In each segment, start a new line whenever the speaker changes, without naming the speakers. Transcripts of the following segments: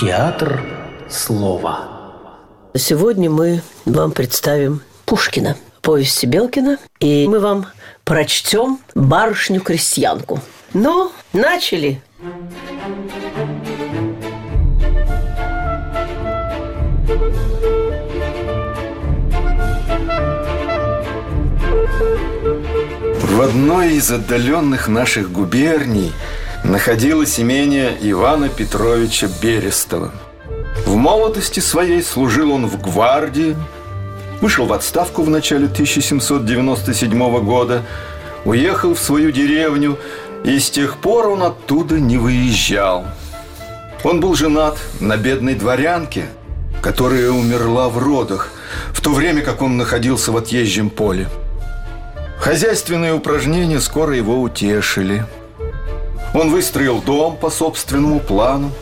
Театр слова.
Сегодня мы вам представим Пушкина, повести Белкина, и мы вам прочтем «Барышню-крестьянку». Ну, начали.
В одной из отдаленных наших губерний находилось имение Ивана Петровича Берестова. В молодости своей служил он в гвардии, вышел в отставку в начале 1797 года, уехал в свою деревню, и с тех пор он оттуда не выезжал. Он был женат на бедной дворянке, которая умерла в родах, в то время как он находился в отъезжем поле. Хозяйственные упражнения скоро его утешили. Он выстроил дом по собственному плану,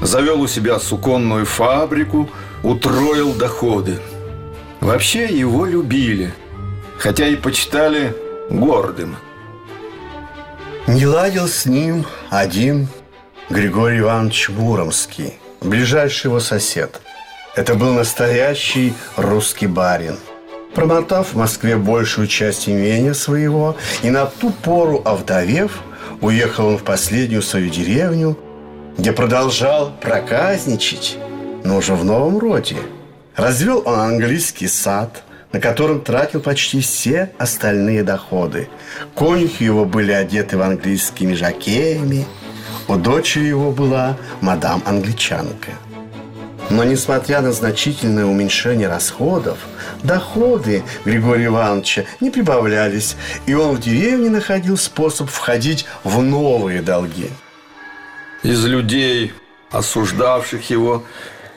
завел у себя суконную фабрику, утроил доходы. Вообще его любили, хотя и почитали гордым.
Не ладил с ним один Григорий Иванович Муромский, ближайший его сосед. Это был настоящий русский барин. Промотав в Москве большую часть имения своего и на ту пору овдовев, уехал он в последнюю свою деревню, где продолжал проказничать, но уже в новом роде. Развел он английский сад, на котором тратил почти все остальные доходы. Конюхи его были одеты в английскими жакеями, у дочери его была мадам-англичанка – но несмотря на значительное уменьшение расходов, доходы Григория Ивановича не прибавлялись, и он в деревне находил способ входить в новые долги.
Из людей, осуждавших его,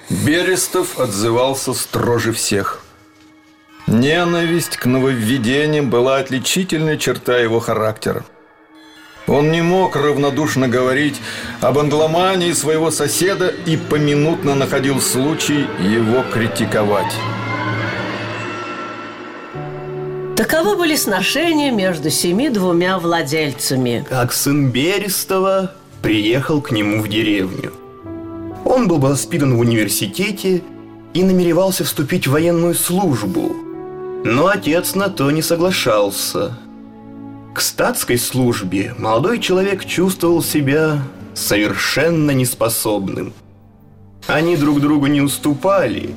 Берестов отзывался строже всех. Ненависть к нововведениям была отличительной черта его характера. Он не мог равнодушно говорить об англомании своего соседа и поминутно находил случай его критиковать.
Таковы были сношения между семи двумя владельцами.
Как сын Берестова приехал к нему в деревню. Он был воспитан в университете и намеревался вступить в военную службу. Но отец на то не соглашался – к статской службе молодой человек чувствовал себя совершенно неспособным. Они друг другу не уступали,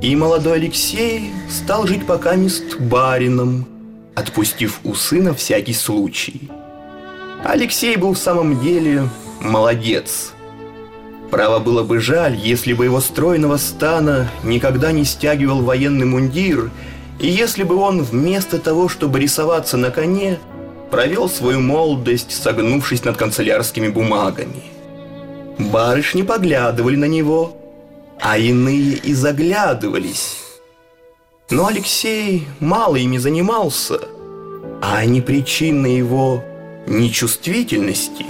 и молодой Алексей стал жить пока мест барином, отпустив у сына всякий случай. Алексей был в самом деле молодец. Право было бы жаль, если бы его стройного стана никогда не стягивал военный мундир, и если бы он вместо того, чтобы рисоваться на коне – провел свою молодость, согнувшись над канцелярскими бумагами. Барышни поглядывали на него, а иные и заглядывались. Но Алексей мало ими занимался, а они причиной его нечувствительности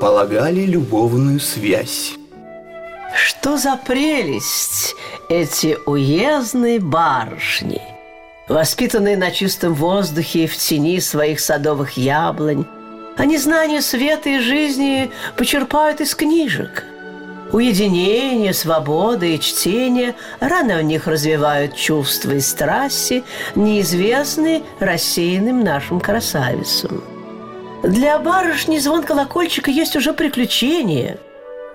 полагали любовную связь.
Что за прелесть эти уездные барышни – воспитанные на чистом воздухе и в тени своих садовых яблонь. Они знания света и жизни почерпают из книжек. Уединение, свобода и чтение рано в них развивают чувства и страсти, неизвестные рассеянным нашим красавицам. Для барышни звон колокольчика есть уже приключение.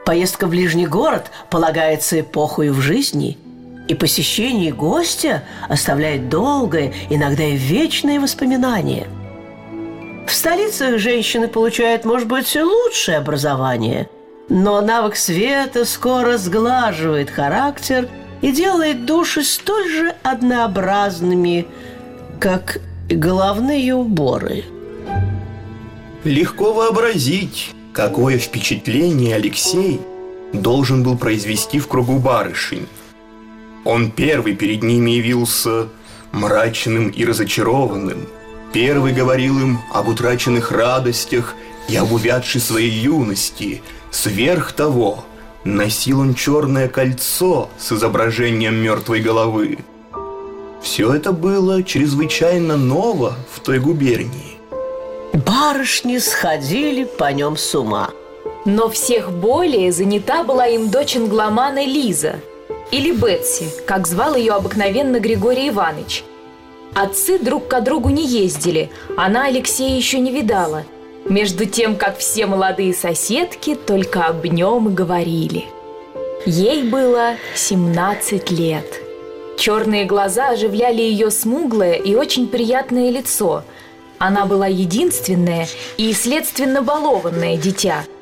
Поездка в ближний город полагается эпохою в жизни – и посещение гостя оставляет долгое, иногда и вечное воспоминание. В столицах женщины получают, может быть, лучшее образование, но навык света скоро сглаживает характер и делает души столь же однообразными, как головные уборы.
Легко вообразить, какое впечатление Алексей должен был произвести в кругу барышень – он первый перед ними явился мрачным и разочарованным. Первый говорил им об утраченных радостях и об увядшей своей юности. Сверх того, носил он черное кольцо с изображением мертвой головы. Все это было чрезвычайно ново в той губернии.
Барышни сходили по нем с ума.
Но всех более занята была им дочь англомана Лиза, или Бетси, как звал ее обыкновенно Григорий Иванович. Отцы друг к другу не ездили, она Алексея еще не видала. Между тем, как все молодые соседки только об нем и говорили. Ей было 17 лет. Черные глаза оживляли ее смуглое и очень приятное лицо. Она была единственное и, следственно, балованное дитя –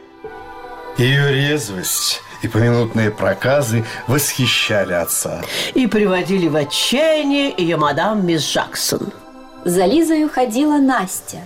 ее резвость и поминутные проказы восхищали отца.
И приводили в отчаяние ее мадам мисс Джексон.
За Лизою ходила Настя.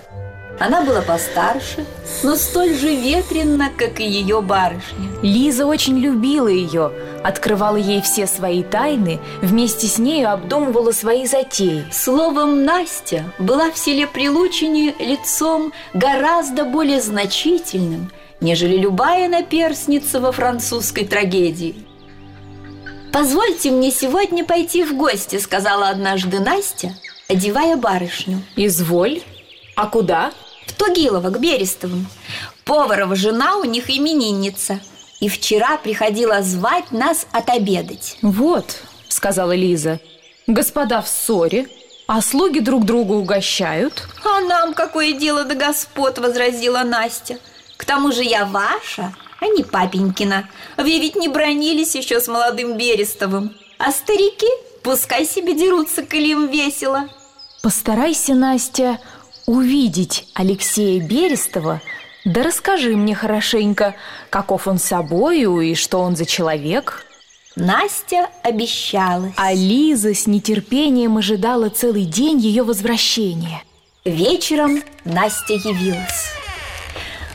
Она была постарше, но столь же ветрена, как и ее барышня.
Лиза очень любила ее, открывала ей все свои тайны, вместе с нею обдумывала свои затеи.
Словом, Настя была в селе Прилучине лицом гораздо более значительным – нежели любая наперсница во французской трагедии. «Позвольте мне сегодня пойти в гости», — сказала однажды Настя, одевая барышню.
«Изволь. А куда?»
«В Тугилово, к Берестовым. Поварова жена у них именинница. И вчера приходила звать нас отобедать».
«Вот», — сказала Лиза, — «господа в ссоре, а слуги друг друга угощают».
«А нам какое дело до господ?» — возразила Настя. К тому же я ваша, а не папенькина. Вы ведь не бронились еще с молодым Берестовым. А старики пускай себе дерутся, коли им весело.
Постарайся, Настя, увидеть Алексея Берестова, да расскажи мне хорошенько, каков он собою и что он за человек.
Настя обещалась.
А Лиза с нетерпением ожидала целый день ее возвращения.
Вечером Настя явилась.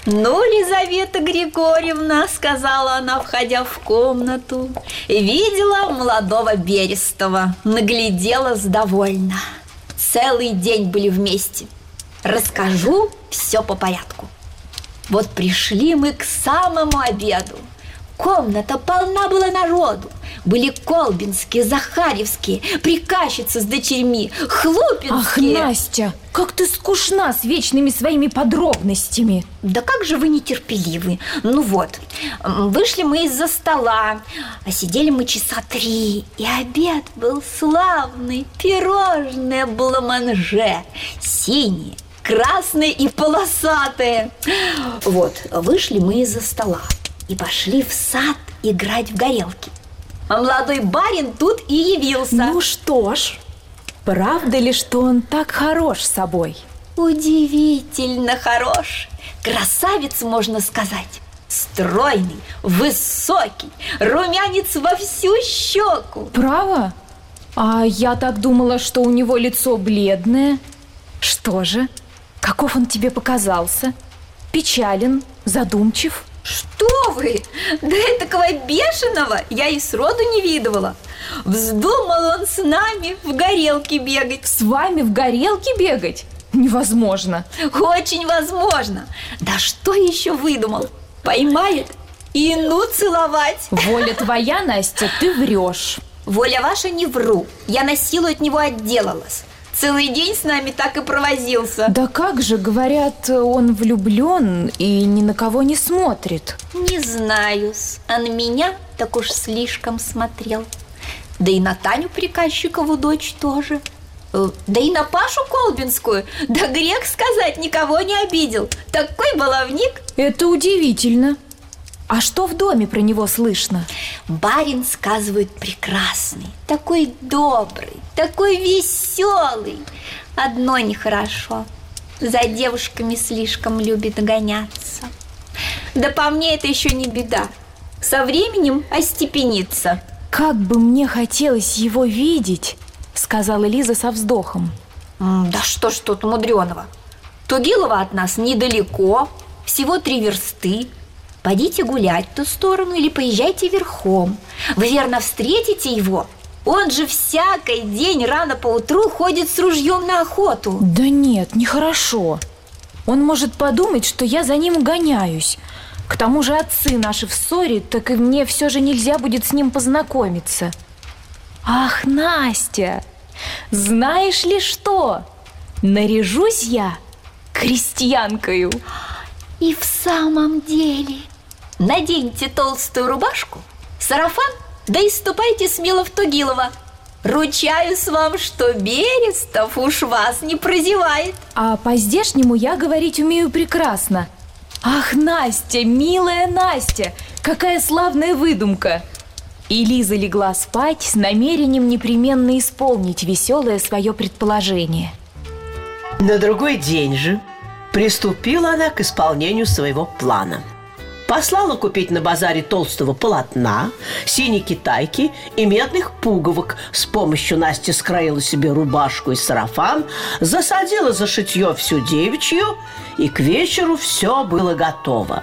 «Ну, Лизавета Григорьевна», — сказала она, входя в комнату, «видела молодого Берестова, нагляделась довольно. Целый день были вместе. Расскажу все по порядку. Вот пришли мы к самому обеду. Комната полна была народу. Были колбинские, захаревские, приказчицы с дочерьми, хлупинские.
Ах, Настя, как ты скучна с вечными своими подробностями.
Да как же вы нетерпеливы. Ну вот, вышли мы из-за стола, а сидели мы часа три, и обед был славный. Пирожное бламанже, синие, красные и полосатые. Вот, вышли мы из-за стола и пошли в сад играть в горелки. А молодой барин тут и явился.
Ну что ж, правда ли, что он так хорош собой?
Удивительно хорош. Красавец, можно сказать. Стройный, высокий, румянец во всю щеку.
Право? А я так думала, что у него лицо бледное. Что же, каков он тебе показался? Печален, задумчив?
Что вы? Да такого бешеного я и сроду не видывала. Вздумал он с нами в горелке бегать.
С вами в горелке бегать? Невозможно.
Очень возможно. Да что еще выдумал? Поймает и ну целовать.
Воля твоя, Настя, ты врешь.
Воля ваша не вру. Я на силу от него отделалась. Целый день с нами так и провозился.
Да как же, говорят, он влюблен и ни на кого не смотрит.
Не знаю, а на меня так уж слишком смотрел. Да и на Таню Приказчикову дочь тоже. Э, да и на Пашу Колбинскую. Да грех сказать, никого не обидел. Такой баловник.
Это удивительно. А что в доме про него слышно?
Барин, сказывают, прекрасный, такой добрый, такой веселый. Одно нехорошо. За девушками слишком любит гоняться. Да по мне это еще не беда. Со временем остепенится.
Как бы мне хотелось его видеть, сказала Лиза со вздохом.
Да что ж тут мудреного? Тугилова от нас недалеко, всего три версты. Пойдите гулять в ту сторону или поезжайте верхом. Вы верно встретите его. Он же всякий день рано по утру ходит с ружьем на охоту.
Да нет, нехорошо. Он может подумать, что я за ним гоняюсь. К тому же отцы наши в ссоре, так и мне все же нельзя будет с ним познакомиться. Ах, Настя, знаешь ли что? Наряжусь я крестьянкою.
И в самом деле Наденьте толстую рубашку, сарафан, да и ступайте смело в Тугилово. Ручаюсь вам, что Берестов уж вас не прозевает.
А по-здешнему я говорить умею прекрасно. Ах, Настя, милая Настя, какая славная выдумка! И Лиза легла спать с намерением непременно исполнить веселое свое предположение.
На другой день же приступила она к исполнению своего плана. Послала купить на базаре толстого полотна, синей китайки и медных пуговок. С помощью Насти скроила себе рубашку и сарафан, засадила за шитье всю девичью, и к вечеру все было готово.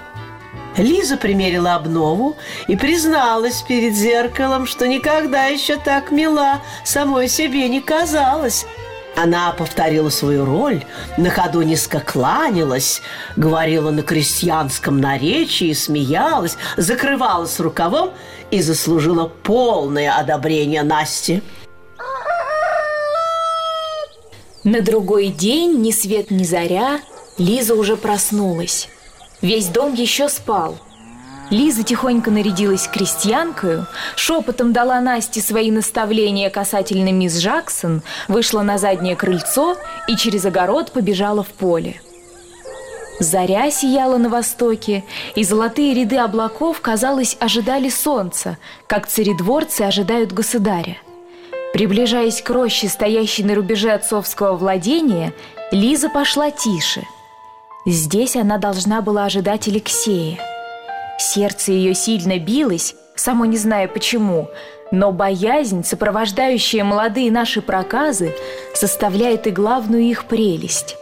Лиза примерила обнову и призналась перед зеркалом, что никогда еще так мила самой себе не казалась. Она повторила свою роль, на ходу низко кланялась, говорила на крестьянском наречии, смеялась, закрывалась рукавом и заслужила полное одобрение Насти.
На другой день, ни свет ни заря, Лиза уже проснулась. Весь дом еще спал. Лиза тихонько нарядилась крестьянкою, шепотом дала Насте свои наставления касательно мисс Джаксон, вышла на заднее крыльцо и через огород побежала в поле. Заря сияла на востоке, и золотые ряды облаков, казалось, ожидали солнца, как царедворцы ожидают государя. Приближаясь к роще, стоящей на рубеже отцовского владения, Лиза пошла тише. Здесь она должна была ожидать Алексея. Сердце ее сильно билось, само не зная почему, но боязнь, сопровождающая молодые наши проказы, составляет и главную их прелесть.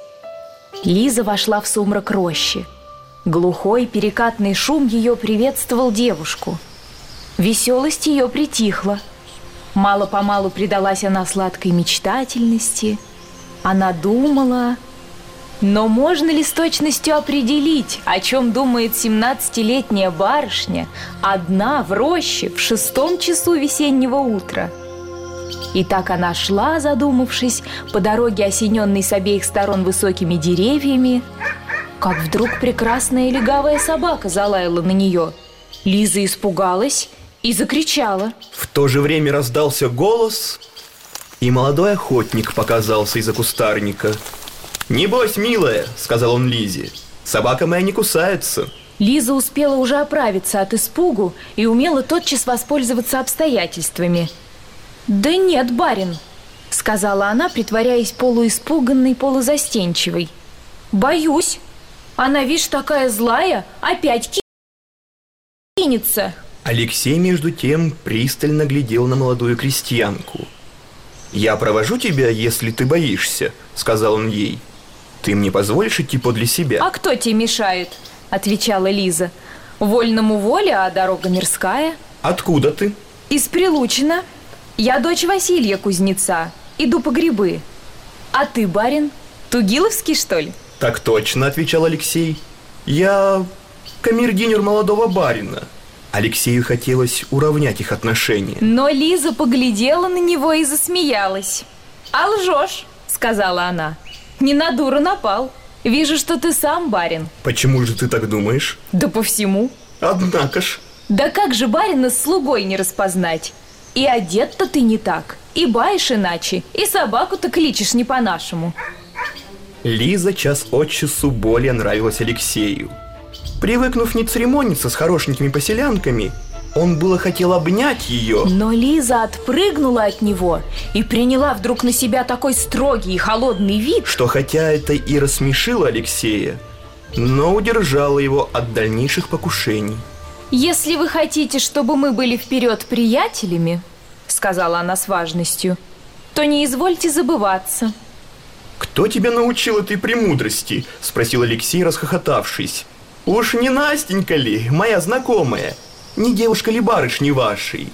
Лиза вошла в сумрак рощи. Глухой перекатный шум ее приветствовал девушку. Веселость ее притихла. Мало-помалу предалась она сладкой мечтательности. Она думала, но можно ли с точностью определить, о чем думает 17-летняя барышня, одна в роще в шестом часу весеннего утра? И так она шла, задумавшись, по дороге, осененной с обеих сторон высокими деревьями, как вдруг прекрасная легавая собака залаяла на нее. Лиза испугалась и закричала.
В то же время раздался голос, и молодой охотник показался из-за кустарника – «Небось, милая», — сказал он Лизе, — «собака моя не кусается».
Лиза успела уже оправиться от испугу и умела тотчас воспользоваться обстоятельствами. «Да нет, барин», — сказала она, притворяясь полуиспуганной, полузастенчивой. «Боюсь. Она, видишь, такая злая, опять кинется».
Алексей, между тем, пристально глядел на молодую крестьянку. «Я провожу тебя, если ты боишься», — сказал он ей. Ты мне позволишь идти подле себя?
А кто тебе мешает? Отвечала Лиза. Вольному воля, а дорога мирская.
Откуда ты?
Из Прилучина. Я дочь Василия Кузнеца. Иду по грибы. А ты, барин, Тугиловский, что ли?
Так точно, отвечал Алексей. Я камердинер молодого барина. Алексею хотелось уравнять их отношения.
Но Лиза поглядела на него и засмеялась. «А лжешь», — сказала она. Не на дуру напал. Вижу, что ты сам барин.
Почему же ты так думаешь?
Да по всему.
Однако ж.
Да как же барина с слугой не распознать? И одет-то ты не так, и баишь иначе, и собаку-то кличешь не по-нашему.
Лиза час от часу более нравилась Алексею. Привыкнув не церемониться с хорошенькими поселянками, он было хотел обнять ее.
Но Лиза отпрыгнула от него и приняла вдруг на себя такой строгий и холодный вид,
что хотя это и рассмешило Алексея, но удержало его от дальнейших покушений.
«Если вы хотите, чтобы мы были вперед приятелями, — сказала она с важностью, — то не извольте забываться».
«Кто тебя научил этой премудрости?» — спросил Алексей, расхохотавшись. «Уж не Настенька ли, моя знакомая?» Не девушка ли барышни вашей?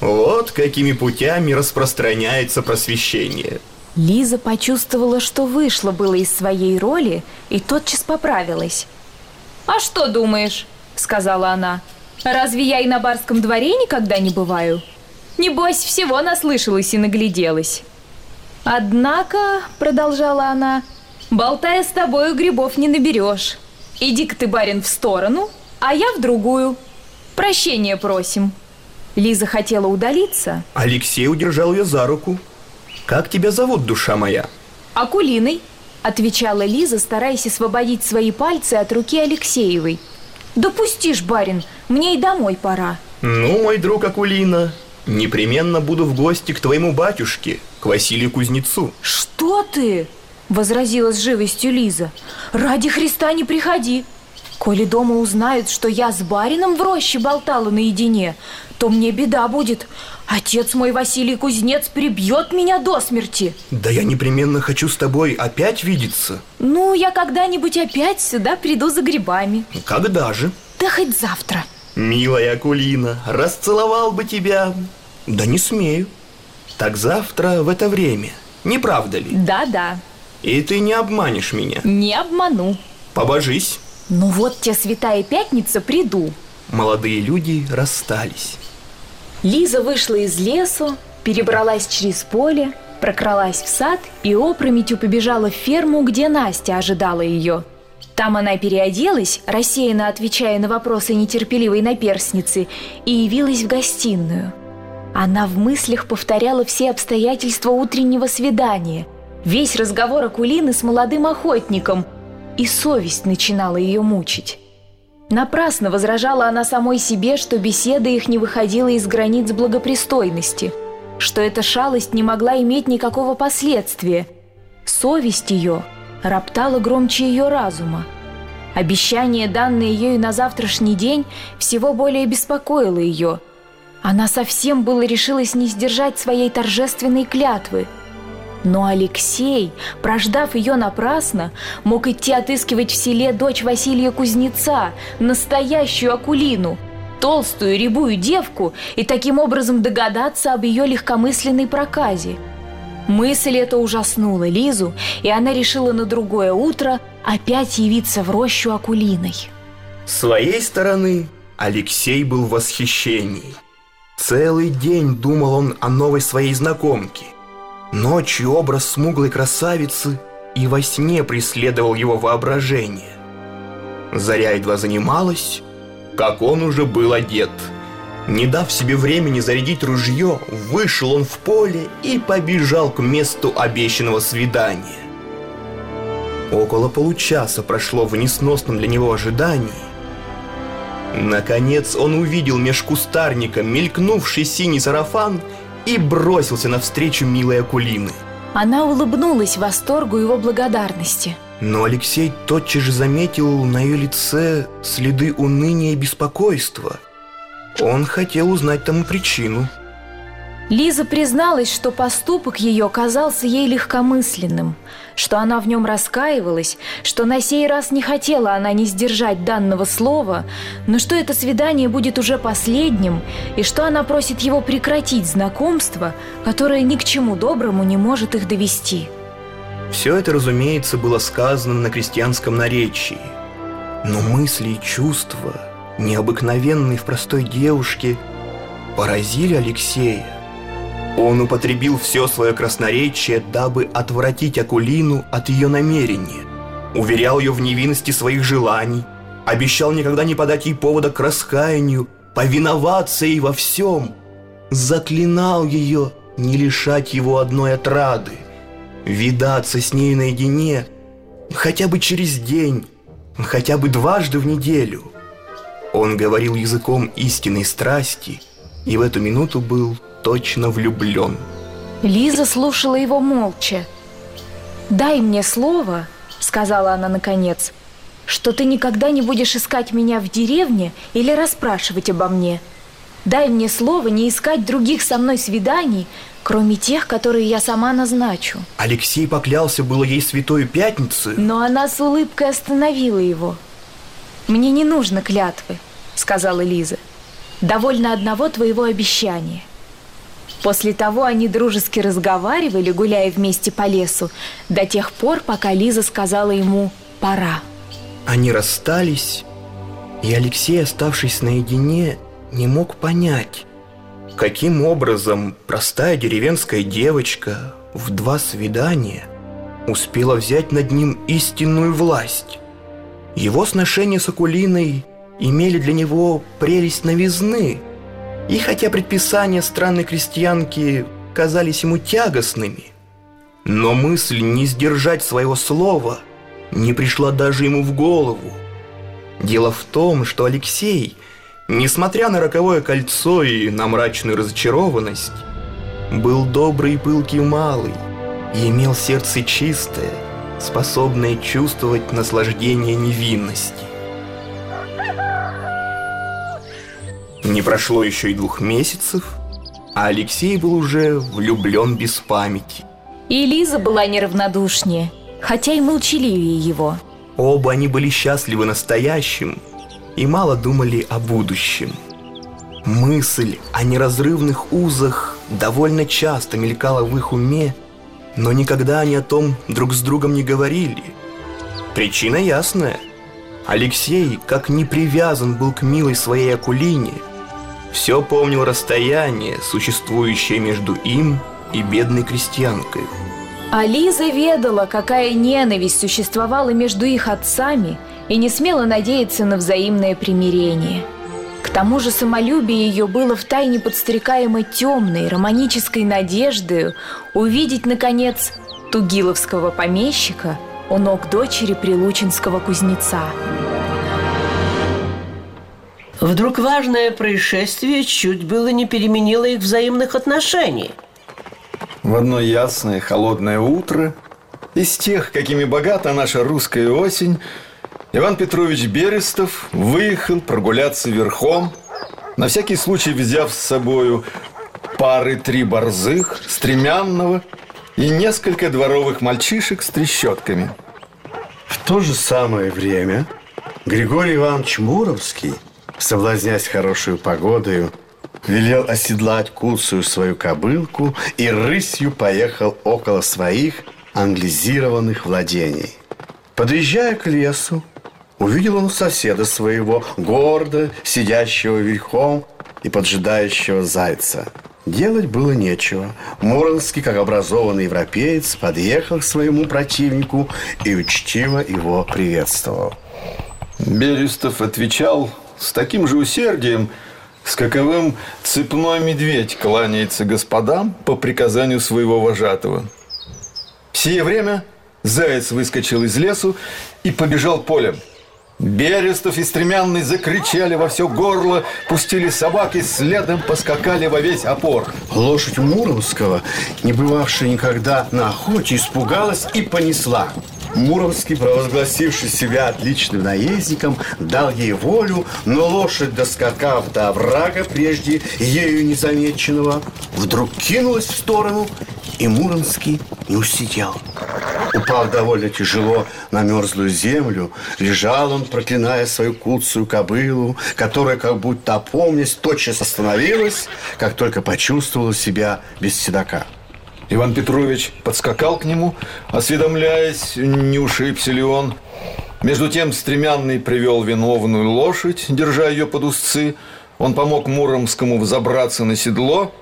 Вот какими путями распространяется просвещение.
Лиза почувствовала, что вышла было из своей роли и тотчас поправилась. «А что думаешь?» — сказала она. «Разве я и на барском дворе никогда не бываю? Небось, всего наслышалась и нагляделась». «Однако», — продолжала она, — «болтая с тобою грибов не наберешь. Иди-ка ты, барин, в сторону, а я в другую. Прощение просим. Лиза хотела удалиться.
Алексей удержал ее за руку. Как тебя зовут, душа моя?
Акулиной, отвечала Лиза, стараясь освободить свои пальцы от руки Алексеевой. Да пустишь, барин, мне и домой пора.
Ну, мой друг Акулина, непременно буду в гости к твоему батюшке, к Василию Кузнецу.
Что ты? Возразила с живостью Лиза. Ради Христа не приходи. Коли дома узнают, что я с барином в роще болтала наедине, то мне беда будет. Отец мой Василий Кузнец прибьет меня до смерти.
Да я непременно хочу с тобой опять видеться.
Ну, я когда-нибудь опять сюда приду за грибами.
Когда же?
Да хоть завтра.
Милая Акулина, расцеловал бы тебя. Да не смею. Так завтра в это время, не правда ли?
Да-да,
И ты не обманешь меня.
не обману.
Побожись.
Ну вот те святая пятница приду.
Молодые люди расстались.
Лиза вышла из лесу, перебралась через поле, прокралась в сад и опрометью побежала в ферму, где Настя ожидала ее. Там она переоделась, рассеянно отвечая на вопросы нетерпеливой наперсницы, и явилась в гостиную. Она в мыслях повторяла все обстоятельства утреннего свидания, весь разговор Акулины с молодым охотником, и совесть начинала ее мучить. Напрасно возражала она самой себе, что беседа их не выходила из границ благопристойности, что эта шалость не могла иметь никакого последствия. Совесть ее роптала громче ее разума. Обещание, данное ею на завтрашний день, всего более беспокоило ее. Она совсем было решилась не сдержать своей торжественной клятвы – но Алексей, прождав ее напрасно, мог идти отыскивать в селе дочь Василия Кузнеца, настоящую Акулину, толстую рябую девку, и таким образом догадаться об ее легкомысленной проказе. Мысль эта ужаснула Лизу, и она решила на другое утро опять явиться в рощу Акулиной.
С своей стороны Алексей был в восхищении. Целый день думал он о новой своей знакомке. Ночью образ смуглой красавицы и во сне преследовал его воображение. Заря едва занималась, как он уже был одет. Не дав себе времени зарядить ружье, вышел он в поле и побежал к месту обещанного свидания. Около получаса прошло в несносном для него ожидании. Наконец он увидел меж кустарника мелькнувший синий сарафан и бросился навстречу милой Акулины.
Она улыбнулась восторгу его благодарности.
Но Алексей тотчас же заметил на ее лице следы уныния и беспокойства. Он хотел узнать тому причину.
Лиза призналась, что поступок ее казался ей легкомысленным, что она в нем раскаивалась, что на сей раз не хотела она не сдержать данного слова, но что это свидание будет уже последним, и что она просит его прекратить знакомство, которое ни к чему доброму не может их довести.
Все это, разумеется, было сказано на крестьянском наречии. Но мысли и чувства, необыкновенные в простой девушке, поразили Алексея. Он употребил все свое красноречие, дабы отвратить Акулину от ее намерения. Уверял ее в невинности своих желаний, обещал никогда не подать ей повода к раскаянию, повиноваться ей во всем. Заклинал ее не лишать его одной отрады, видаться с ней наедине хотя бы через день, хотя бы дважды в неделю. Он говорил языком истинной страсти и в эту минуту был точно влюблен.
Лиза слушала его молча. «Дай мне слово», — сказала она наконец, «что ты никогда не будешь искать меня в деревне или расспрашивать обо мне. Дай мне слово не искать других со мной свиданий, кроме тех, которые я сама назначу».
Алексей поклялся было ей святою пятницы.
Но она с улыбкой остановила его. «Мне не нужно клятвы», — сказала Лиза. «Довольно одного твоего обещания». После того они дружески разговаривали, гуляя вместе по лесу, до тех пор, пока Лиза сказала ему «пора».
Они расстались, и Алексей, оставшись наедине, не мог понять, каким образом простая деревенская девочка в два свидания успела взять над ним истинную власть. Его сношение с Акулиной имели для него прелесть новизны. И хотя предписания странной крестьянки казались ему тягостными, но мысль не сдержать своего слова не пришла даже ему в голову. Дело в том, что Алексей, несмотря на роковое кольцо и на мрачную разочарованность, был добрый и пылкий малый и имел сердце чистое, способное чувствовать наслаждение невинности. Не прошло еще и двух месяцев, а Алексей был уже влюблен без памяти.
И Лиза была неравнодушнее, хотя и молчаливее его.
Оба они были счастливы настоящим и мало думали о будущем. Мысль о неразрывных узах довольно часто мелькала в их уме, но никогда они о том друг с другом не говорили. Причина ясная. Алексей, как не привязан был к милой своей Акулине, все помнил расстояние, существующее между им и бедной крестьянкой.
А ведала, какая ненависть существовала между их отцами и не смела надеяться на взаимное примирение. К тому же самолюбие ее было втайне подстрекаемо темной, романической надеждой увидеть, наконец, тугиловского помещика у ног дочери прилучинского кузнеца.
Вдруг важное происшествие чуть было не переменило их взаимных отношений.
В одно ясное холодное утро из тех, какими богата наша русская осень, Иван Петрович Берестов выехал прогуляться верхом, на всякий случай взяв с собою пары три борзых, стремянного и несколько дворовых мальчишек с трещотками.
В то же самое время Григорий Иванович Муромский – соблазнясь хорошую погодою, велел оседлать куцую свою кобылку и рысью поехал около своих англизированных владений. Подъезжая к лесу, увидел он соседа своего, гордо сидящего верхом и поджидающего зайца. Делать было нечего. Муромский, как образованный европеец, подъехал к своему противнику и учтиво его приветствовал.
Берестов отвечал с таким же усердием, с каковым цепной медведь кланяется господам по приказанию своего вожатого. В сие время заяц выскочил из лесу и побежал полем. Берестов и Стремянный закричали во все горло, пустили собак и следом поскакали во весь опор.
Лошадь Муромского, не бывавшая никогда на охоте, испугалась и понесла. Муромский, провозгласивший себя отличным наездником, дал ей волю, но лошадь, доскакав до врага прежде ею незамеченного, вдруг кинулась в сторону, и Муромский не усидел. Упав довольно тяжело на мерзлую землю, лежал он, проклиная свою куцую кобылу, которая, как будто опомнясь, тотчас остановилась, как только почувствовала себя без седока.
Иван Петрович подскакал к нему, осведомляясь, не ушибся ли он. Между тем Стремянный привел виновную лошадь, держа ее под узцы. Он помог Муромскому взобраться на седло,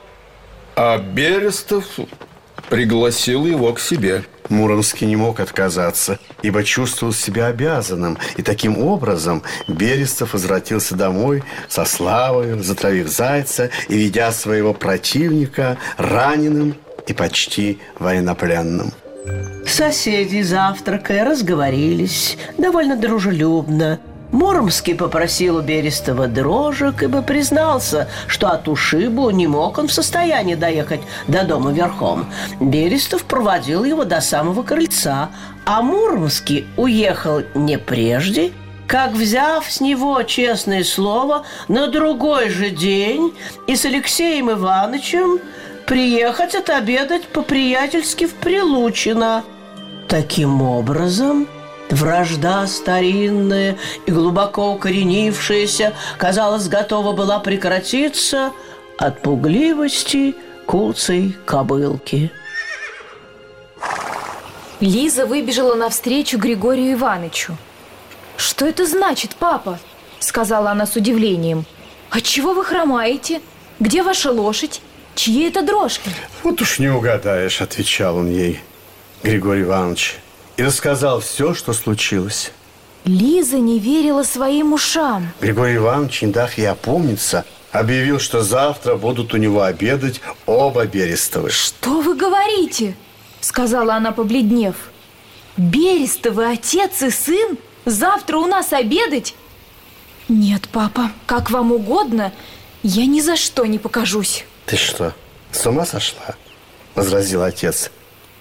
а Берестов пригласил его к себе.
Муромский не мог отказаться, ибо чувствовал себя обязанным. И таким образом Берестов возвратился домой со славой, затравив зайца и ведя своего противника раненым и почти военнопленным.
Соседи, завтракая, разговорились довольно дружелюбно. Муромский попросил у Берестова дрожек, ибо признался, что от ушибу не мог он в состоянии доехать до дома верхом. Берестов проводил его до самого крыльца, а Муромский уехал не прежде, как, взяв с него честное слово, на другой же день и с Алексеем Ивановичем приехать отобедать по-приятельски в Прилучино. Таким образом, вражда старинная и глубоко укоренившаяся, казалось, готова была прекратиться от пугливости куцей кобылки.
Лиза выбежала навстречу Григорию Ивановичу. «Что это значит, папа?» – сказала она с удивлением. «Отчего вы хромаете? Где ваша лошадь? Чьи это дрожки?
Вот уж не угадаешь, отвечал он ей, Григорий Иванович, и рассказал все, что случилось.
Лиза не верила своим ушам.
Григорий Иванович, не дав ей опомниться, объявил, что завтра будут у него обедать оба Берестовы.
«Что вы говорите?» — сказала она, побледнев. «Берестовы отец и сын? Завтра у нас обедать?» «Нет, папа, как вам угодно, я ни за что не покажусь».
Ты что, с ума сошла? Возразил отец.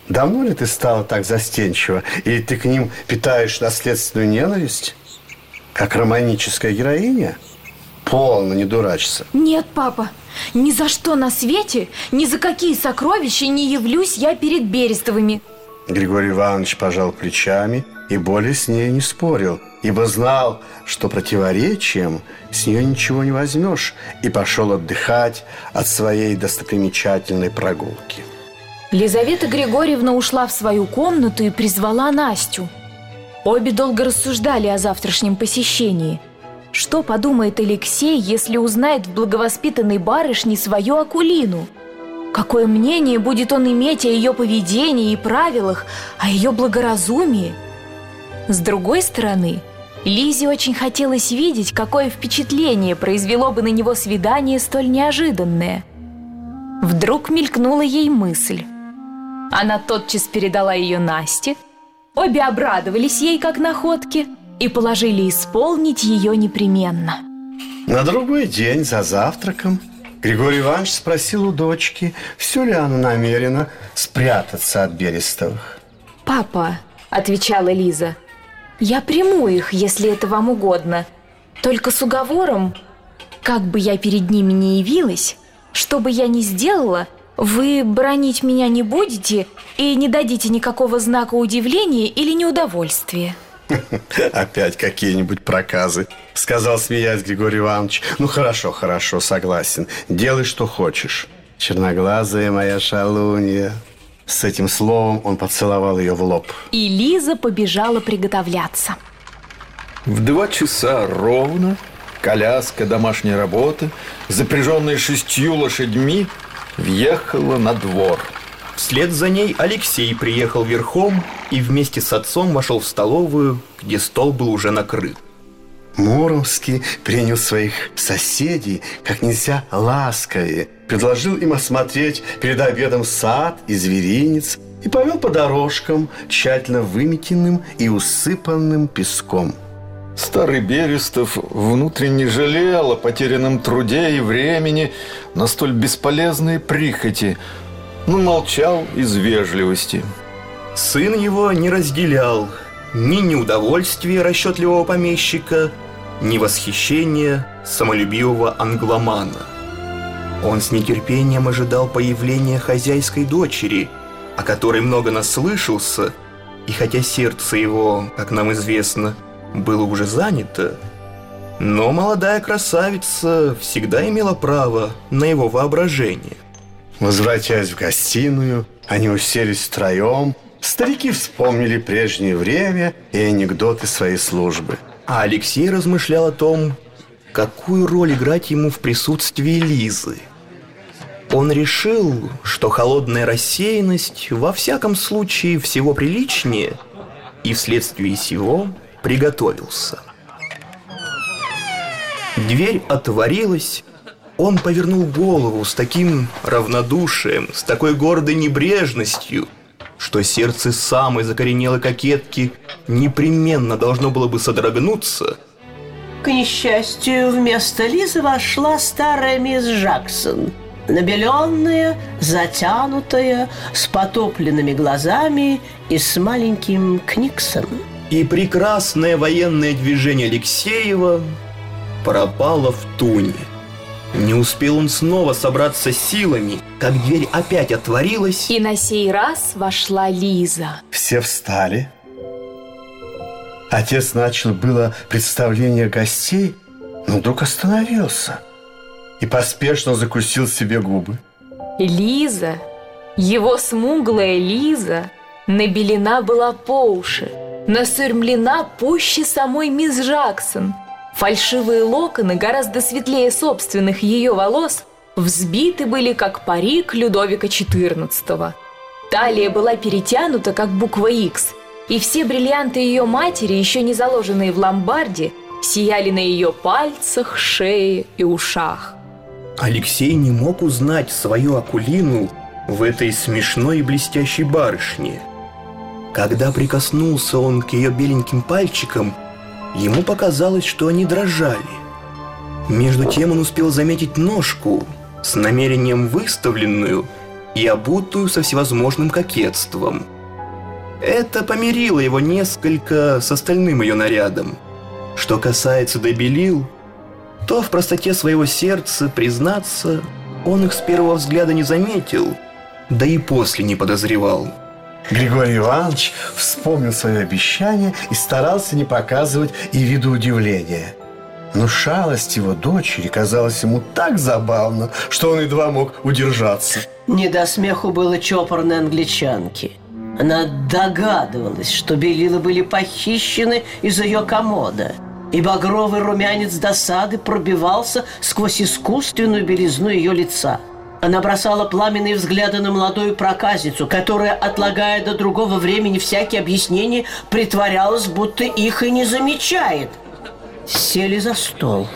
Давно ли ты стала так застенчива? Или ты к ним питаешь наследственную ненависть? Как романическая героиня? Полно не дурачься.
Нет, папа, ни за что на свете, ни за какие сокровища не явлюсь я перед Берестовыми.
Григорий Иванович пожал плечами и более с ней не спорил, ибо знал, что противоречием с нее ничего не возьмешь, и пошел отдыхать от своей достопримечательной прогулки.
Лизавета Григорьевна ушла в свою комнату и призвала Настю. Обе долго рассуждали о завтрашнем посещении. Что подумает Алексей, если узнает в благовоспитанной барышне свою Акулину? Какое мнение будет он иметь о ее поведении и правилах, о ее благоразумии? С другой стороны, Лизе очень хотелось видеть, какое впечатление произвело бы на него свидание столь неожиданное. Вдруг мелькнула ей мысль. Она тотчас передала ее Насте. Обе обрадовались ей, как находке, и положили исполнить ее непременно.
На другой день за завтраком Григорий Иванович спросил у дочки, все ли она намерена спрятаться от Берестовых.
«Папа», — отвечала Лиза, — «я приму их, если это вам угодно. Только с уговором, как бы я перед ними не явилась, что бы я ни сделала, вы бронить меня не будете и не дадите никакого знака удивления или неудовольствия».
Опять какие-нибудь проказы, сказал, смеясь Григорий Иванович. Ну, хорошо, хорошо, согласен. Делай, что хочешь. Черноглазая моя шалунья. С этим словом он поцеловал ее в лоб.
И Лиза побежала приготовляться.
В два часа ровно коляска домашней работы, запряженная шестью лошадьми, въехала на двор.
Вслед за ней Алексей приехал верхом и вместе с отцом вошел в столовую, где стол был уже накрыт.
Муромский принял своих соседей как нельзя ласковее, предложил им осмотреть перед обедом сад и зверинец и повел по дорожкам, тщательно выметенным и усыпанным песком.
Старый Берестов внутренне жалел о потерянном труде и времени на столь бесполезные прихоти, но молчал из вежливости.
Сын его не разделял ни неудовольствия расчетливого помещика, ни восхищения самолюбивого англомана. Он с нетерпением ожидал появления хозяйской дочери, о которой много наслышался, и хотя сердце его, как нам известно, было уже занято, но молодая красавица всегда имела право на его воображение.
Возвратясь в гостиную, они уселись втроем. Старики вспомнили прежнее время и анекдоты своей службы.
А Алексей размышлял о том, какую роль играть ему в присутствии Лизы. Он решил, что холодная рассеянность во всяком случае всего приличнее, и вследствие сего приготовился. Дверь отворилась, он повернул голову с таким равнодушием, с такой гордой небрежностью, что сердце самой закоренелой кокетки непременно должно было бы содрогнуться.
К несчастью, вместо Лизы вошла старая мисс Джексон. Набеленная, затянутая, с потопленными глазами и с маленьким книксом.
И прекрасное военное движение Алексеева пропало в туне. Не успел он снова собраться силами, как дверь опять отворилась.
И на сей раз вошла Лиза.
Все встали. Отец начал было представление гостей, но вдруг остановился и поспешно закусил себе губы.
Лиза, его смуглая Лиза, набелена была по уши, насырмлена пуще самой мисс Джексон – Фальшивые локоны, гораздо светлее собственных ее волос, взбиты были, как парик Людовика XIV. Талия была перетянута, как буква X, и все бриллианты ее матери, еще не заложенные в ломбарде, сияли на ее пальцах, шее и ушах.
Алексей не мог узнать свою Акулину в этой смешной и блестящей барышне. Когда прикоснулся он к ее беленьким пальчикам, ему показалось, что они дрожали. Между тем он успел заметить ножку с намерением выставленную и обутую со всевозможным кокетством. Это помирило его несколько с остальным ее нарядом. Что касается добелил, то в простоте своего сердца, признаться, он их с первого взгляда не заметил, да и после не подозревал.
Григорий Иванович вспомнил свое обещание и старался не показывать и виду удивления. Но шалость его дочери казалась ему так забавно, что он едва мог удержаться.
Не до смеху было чопорной англичанки. Она догадывалась, что белила были похищены из ее комода – и багровый румянец досады пробивался сквозь искусственную белизну ее лица. Она бросала пламенные взгляды на молодую проказницу, которая, отлагая до другого времени всякие объяснения, притворялась, будто их и не замечает. Сели за стол.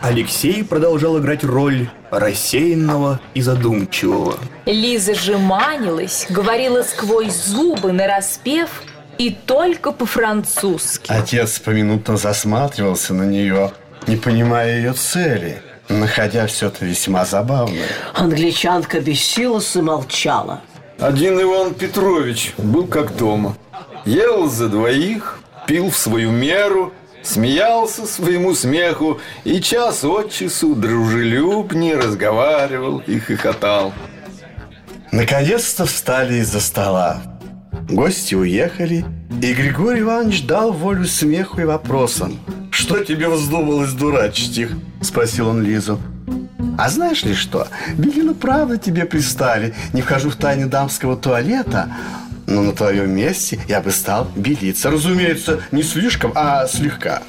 Алексей продолжал играть роль рассеянного и задумчивого.
Лиза же манилась, говорила сквозь зубы нараспев и только по-французски.
Отец поминутно засматривался на нее, не понимая ее цели, находя все это весьма забавным.
Англичанка бесилась и молчала.
Один Иван Петрович был как дома. Ел за двоих, пил в свою меру, смеялся своему смеху и час от часу дружелюбнее разговаривал и хохотал.
Наконец-то встали из-за стола. Гости уехали, и Григорий Иванович дал волю смеху и вопросам. «Что тебе вздумалось дурачить их?» – спросил он Лизу. «А знаешь ли что? Белина правда тебе пристали. Не вхожу в тайны дамского туалета, но на твоем месте я бы стал белиться. Разумеется, не слишком, а слегка».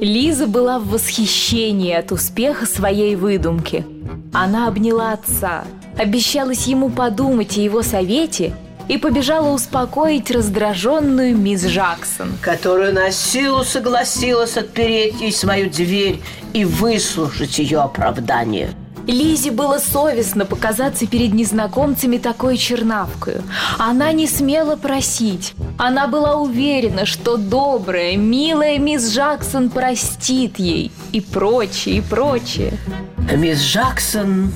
Лиза была в восхищении от успеха своей выдумки. Она обняла отца, обещалась ему подумать о его совете – и побежала успокоить раздраженную мисс Джаксон.
Которая на силу согласилась отпереть ей свою дверь и выслушать ее оправдание.
Лизе было совестно показаться перед незнакомцами такой чернавкою. Она не смела просить. Она была уверена, что добрая, милая мисс Джаксон простит ей. И прочее, и прочее.
Мисс Джаксон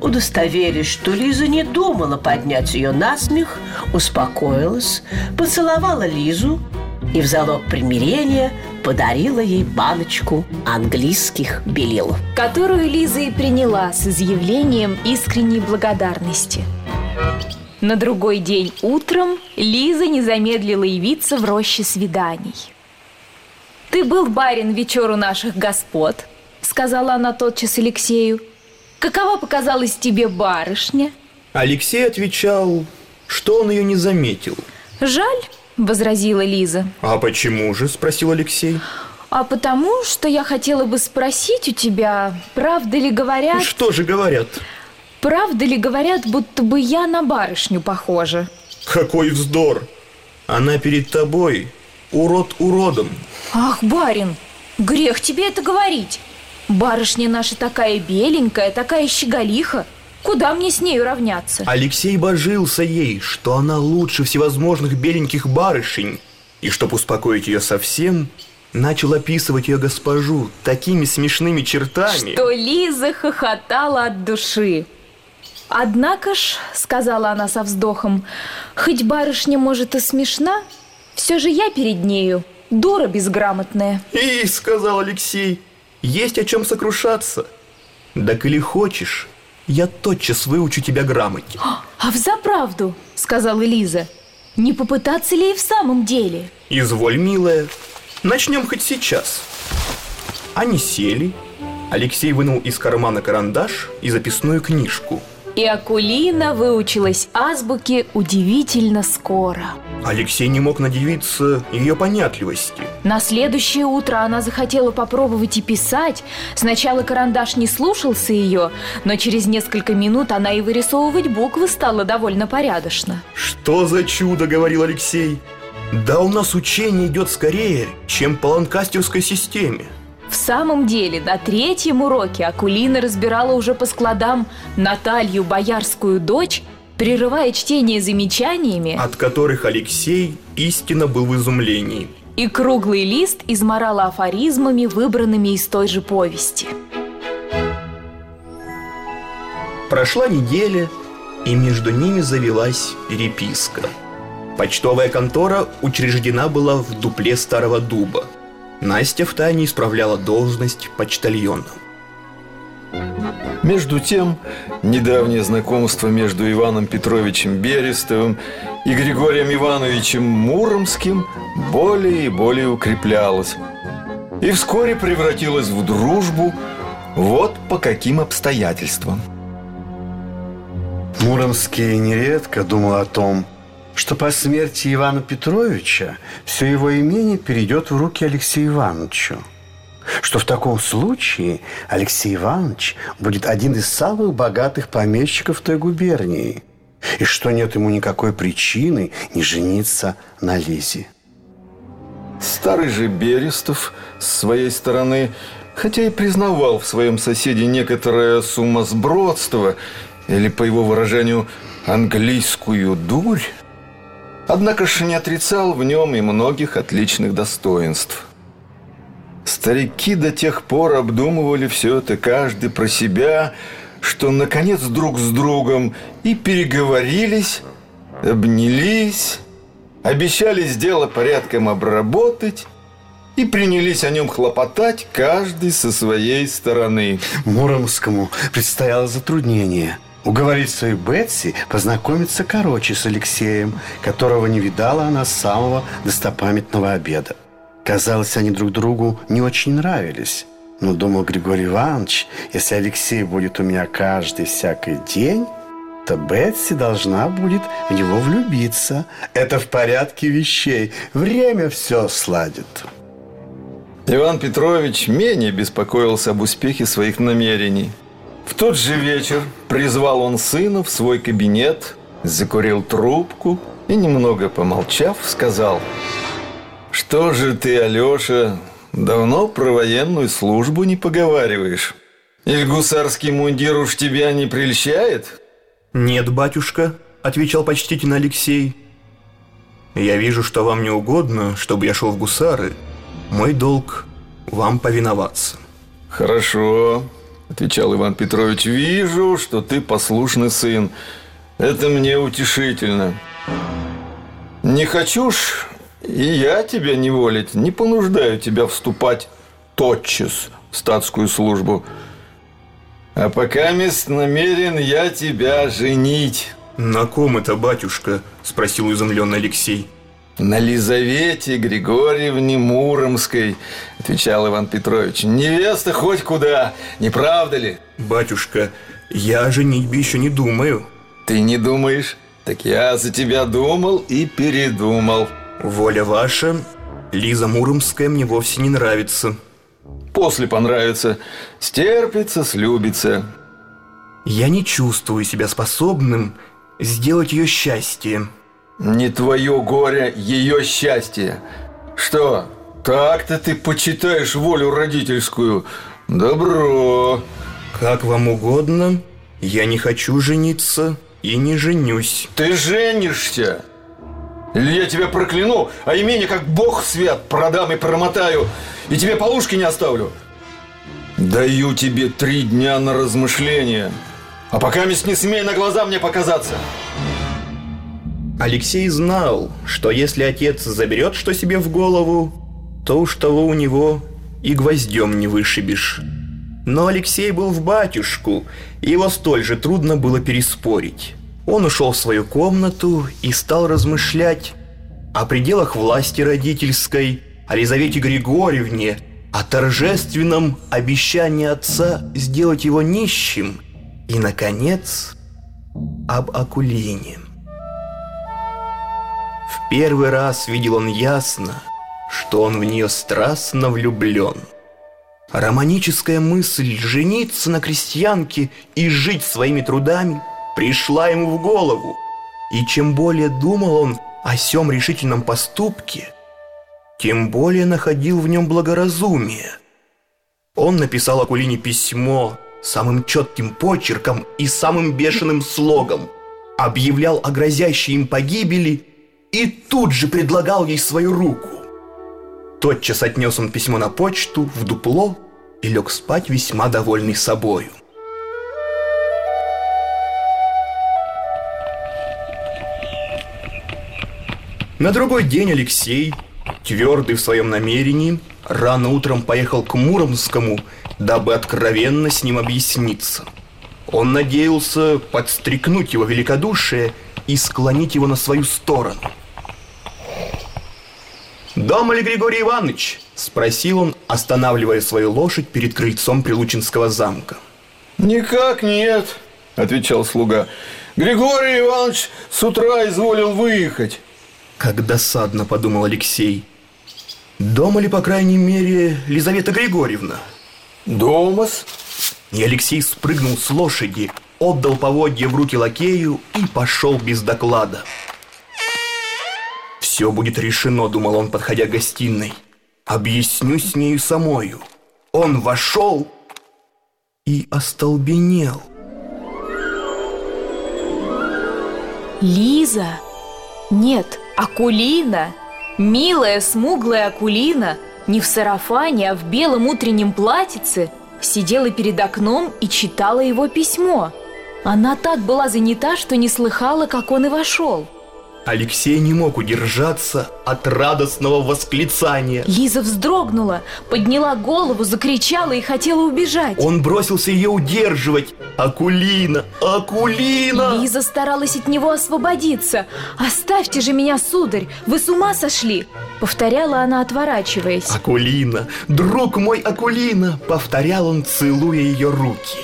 удостоверились, что Лиза не думала поднять ее на смех, успокоилась, поцеловала Лизу и в залог примирения подарила ей баночку английских белил.
Которую Лиза и приняла с изъявлением искренней благодарности. На другой день утром Лиза не замедлила явиться в роще свиданий. «Ты был, барин, вечеру наших господ», — сказала она тотчас Алексею. Какова показалась тебе барышня?
Алексей отвечал, что он ее не заметил.
Жаль, возразила Лиза.
А почему же? Спросил Алексей.
А потому, что я хотела бы спросить у тебя, правда ли говорят...
Что же говорят?
Правда ли говорят, будто бы я на барышню похожа?
Какой вздор! Она перед тобой урод уродом.
Ах, барин, грех тебе это говорить. Барышня наша такая беленькая, такая щеголиха. Куда мне с нею равняться?
Алексей божился ей, что она лучше всевозможных беленьких барышень. И чтоб успокоить ее совсем, начал описывать ее госпожу такими смешными чертами.
Что Лиза хохотала от души. Однако ж, сказала она со вздохом, хоть барышня может и смешна, все же я перед нею дура безграмотная.
И, сказал Алексей, есть о чем сокрушаться. Так или хочешь, я тотчас выучу тебя грамоте.
А взаправду, сказала Лиза, не попытаться ли и в самом деле?
Изволь, милая, начнем хоть сейчас. Они сели. Алексей вынул из кармана карандаш и записную книжку –
и Акулина выучилась азбуке удивительно скоро.
Алексей не мог надевиться ее понятливости.
На следующее утро она захотела попробовать и писать. Сначала карандаш не слушался ее, но через несколько минут она и вырисовывать буквы стала довольно порядочно.
«Что за чудо!» — говорил Алексей. Да у нас учение идет скорее, чем по ланкастерской системе.
В самом деле, на третьем уроке Акулина разбирала уже по складам Наталью, боярскую дочь, прерывая чтение замечаниями,
От которых Алексей истинно был в изумлении.
и круглый лист изморала афоризмами, выбранными из той же повести.
Прошла неделя, и между ними завелась переписка. Почтовая контора учреждена была в дупле старого дуба. Настя втайне исправляла должность почтальона.
Между тем, недавнее знакомство между Иваном Петровичем Берестовым и Григорием Ивановичем Муромским более и более укреплялось. И вскоре превратилось в дружбу вот по каким обстоятельствам.
Муромский нередко думал о том, что по смерти Ивана Петровича все его имение перейдет в руки Алексею Ивановичу. Что в таком случае Алексей Иванович будет один из самых богатых помещиков той губернии. И что нет ему никакой причины не жениться на Лизе.
Старый же Берестов с своей стороны, хотя и признавал в своем соседе некоторое сумасбродство, или, по его выражению, английскую дурь, однако же не отрицал в нем и многих отличных достоинств. Старики до тех пор обдумывали все это каждый про себя, что, наконец, друг с другом и переговорились, обнялись, обещались дело порядком обработать и принялись о нем хлопотать каждый со своей стороны.
Муромскому предстояло затруднение – уговорить свою Бетси познакомиться короче с Алексеем, которого не видала она с самого достопамятного обеда. Казалось, они друг другу не очень нравились. Но думал Григорий Иванович, если Алексей будет у меня каждый всякий день, то Бетси должна будет в него влюбиться. Это в порядке вещей. Время все сладит.
Иван Петрович менее беспокоился об успехе своих намерений. В тот же вечер призвал он сына в свой кабинет, закурил трубку и, немного помолчав, сказал «Что же ты, Алеша, давно про военную службу не поговариваешь? Или гусарский мундир уж тебя не прельщает?»
«Нет, батюшка», — отвечал почтительно Алексей. «Я вижу, что вам не угодно, чтобы я шел в гусары. Мой долг — вам повиноваться».
«Хорошо», — отвечал Иван Петрович, «вижу, что ты послушный сын. Это мне утешительно. Не хочу ж и я тебя не волить, не понуждаю тебя вступать тотчас в статскую службу. А пока мест намерен я тебя женить».
«На ком это, батюшка?» – спросил изумленный Алексей.
«На Лизавете Григорьевне Муромской», – отвечал Иван Петрович. «Невеста хоть куда, не правда ли?»
«Батюшка, я о женитьбе еще не думаю».
«Ты не думаешь? Так я за тебя думал и передумал».
«Воля ваша, Лиза Муромская мне вовсе не нравится».
«После понравится. Стерпится, слюбится».
«Я не чувствую себя способным сделать ее счастье».
Не твое горе, ее счастье. Что, так-то ты почитаешь волю родительскую? Добро.
Как вам угодно, я не хочу жениться и не женюсь.
Ты женишься? Или я тебя прокляну, а имение как бог свят продам и промотаю, и тебе полушки не оставлю? Даю тебе три дня на размышление. А пока не смей на глаза мне показаться.
Алексей знал, что если отец заберет что себе в голову, то уж того у него и гвоздем не вышибешь. Но Алексей был в батюшку, и его столь же трудно было переспорить. Он ушел в свою комнату и стал размышлять о пределах власти родительской, о Лизавете Григорьевне, о торжественном обещании отца сделать его нищим и, наконец, об Акулине. В первый раз видел он ясно, что он в нее страстно влюблен. Романическая мысль жениться на крестьянке и жить своими трудами пришла ему в голову. И чем более думал он о сем решительном поступке, тем более находил в нем благоразумие. Он написал Акулине письмо самым четким почерком и самым бешеным слогом, объявлял о грозящей им погибели и тут же предлагал ей свою руку. Тотчас отнес он письмо на почту, в дупло и лег спать весьма довольный собою. На другой день Алексей, твердый в своем намерении, рано утром поехал к Муромскому, дабы откровенно с ним объясниться. Он надеялся подстрекнуть его великодушие и склонить его на свою сторону. «Дома ли Григорий Иванович?» – спросил он, останавливая свою лошадь перед крыльцом Прилучинского замка.
«Никак нет», – отвечал слуга. «Григорий Иванович с утра изволил выехать».
Как досадно, подумал Алексей. Дома ли, по крайней мере, Лизавета Григорьевна?
Домас.
И Алексей спрыгнул с лошади, отдал поводье в руки лакею и пошел без доклада. Все будет решено, думал он, подходя к гостиной. Объясню с нею самою. Он вошел и остолбенел.
Лиза? Нет, Акулина, милая смуглая Акулина, не в сарафане, а в белом утреннем платьице, сидела перед окном и читала его письмо. Она так была занята, что не слыхала, как он и вошел.
Алексей не мог удержаться от радостного восклицания.
Лиза вздрогнула, подняла голову, закричала и хотела убежать.
Он бросился ее удерживать. Акулина! Акулина!
Лиза старалась от него освободиться. «Оставьте же меня, сударь! Вы с ума сошли!» Повторяла она, отворачиваясь.
Акулина! Друг мой Акулина! Повторял он, целуя ее руки.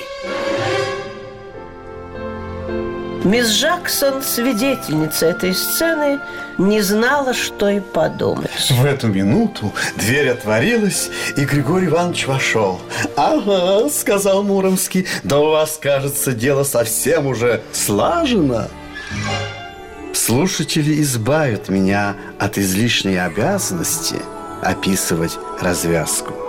Мисс Джексон, свидетельница этой сцены, не знала, что и подумать.
В эту минуту дверь отворилась, и Григорий Иванович вошел. «Ага», — сказал Муромский, «да у вас, кажется, дело совсем уже слажено». Слушатели избавят меня от излишней обязанности описывать развязку.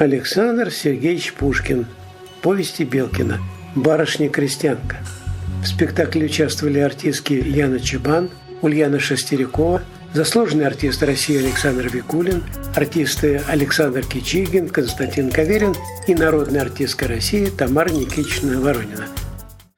Александр Сергеевич Пушкин. Повести Белкина. Барышня-крестьянка. В спектакле участвовали артистки Яна Чебан, Ульяна Шестерякова, заслуженный артист России Александр Викулин, артисты Александр Кичигин, Константин Каверин и народная артистка России Тамара Никитична Воронина –